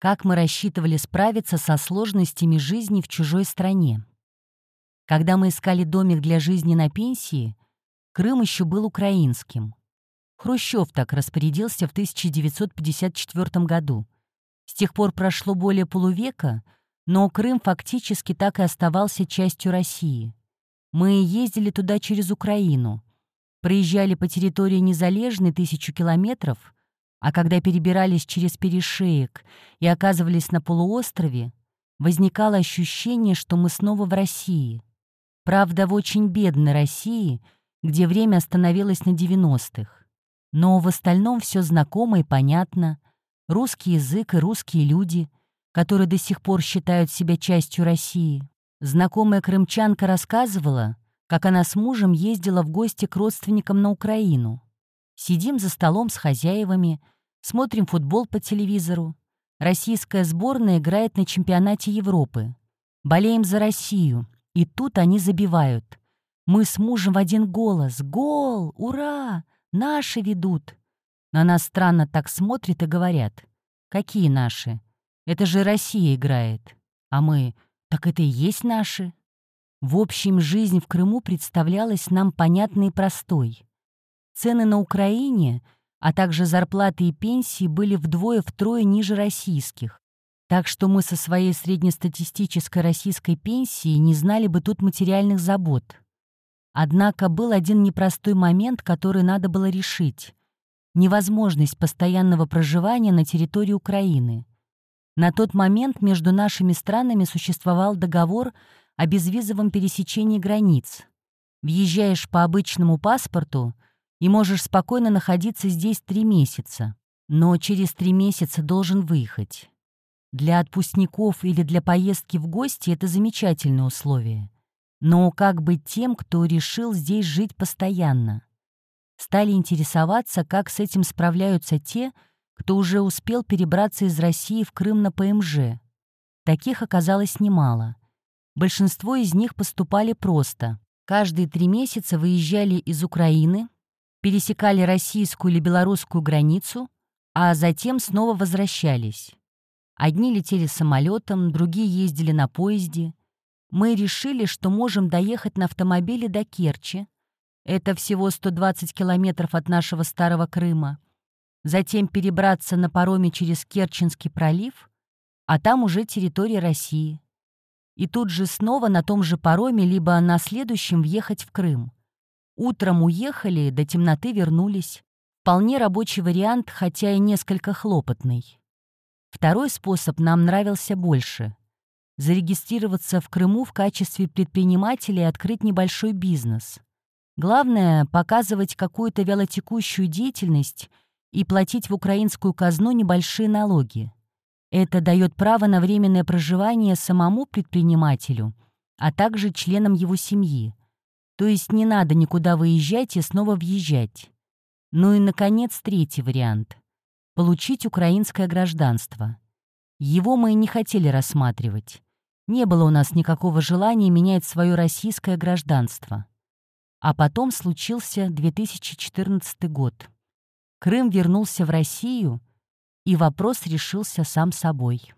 Как мы рассчитывали справиться со сложностями жизни в чужой стране? Когда мы искали домик для жизни на пенсии, Крым еще был украинским. Хрущев так распорядился в 1954 году. С тех пор прошло более полувека, но Крым фактически так и оставался частью России. Мы ездили туда через Украину, проезжали по территории Незалежной тысячу километров, а когда перебирались через перешеек и оказывались на полуострове, возникало ощущение, что мы снова в России. Правда, в очень бедной России, где время остановилось на 90-х. Но в остальном все знакомо и понятно. Русский язык и русские люди, которые до сих пор считают себя частью России. Знакомая крымчанка рассказывала, как она с мужем ездила в гости к родственникам на Украину. Сидим за столом с хозяевами, смотрим футбол по телевизору. Российская сборная играет на чемпионате Европы. Болеем за Россию, и тут они забивают. Мы с мужем в один голос «Гол! Ура! Наши ведут!» На нас странно так смотрят и говорят. «Какие наши? Это же Россия играет». А мы «Так это и есть наши?» В общем, жизнь в Крыму представлялась нам понятной и простой. Цены на Украине, а также зарплаты и пенсии были вдвое-втрое ниже российских. Так что мы со своей среднестатистической российской пенсией не знали бы тут материальных забот. Однако был один непростой момент, который надо было решить. Невозможность постоянного проживания на территории Украины. На тот момент между нашими странами существовал договор о безвизовом пересечении границ. Въезжаешь по обычному паспорту и можешь спокойно находиться здесь три месяца, но через три месяца должен выехать. Для отпускников или для поездки в гости это замечательные условия. Но как быть тем, кто решил здесь жить постоянно? Стали интересоваться, как с этим справляются те, кто уже успел перебраться из России в Крым на ПМЖ. Таких оказалось немало. Большинство из них поступали просто. Каждые три месяца выезжали из Украины, пересекали российскую или белорусскую границу, а затем снова возвращались. Одни летели самолетом, другие ездили на поезде, мы решили, что можем доехать на автомобиле до Керчи. Это всего 120 километров от нашего старого Крыма. Затем перебраться на пароме через Керченский пролив, а там уже территория России. И тут же снова на том же пароме, либо на следующем въехать в Крым. Утром уехали, до темноты вернулись. Вполне рабочий вариант, хотя и несколько хлопотный. Второй способ нам нравился больше — зарегистрироваться в Крыму в качестве предпринимателя и открыть небольшой бизнес. Главное — показывать какую-то вялотекущую деятельность и платить в украинскую казну небольшие налоги. Это дает право на временное проживание самому предпринимателю, а также членам его семьи. То есть не надо никуда выезжать и снова въезжать. Ну и, наконец, третий вариант — получить украинское гражданство. Его мы и не хотели рассматривать. Не было у нас никакого желания менять свое российское гражданство. А потом случился 2014 год. Крым вернулся в Россию, и вопрос решился сам собой.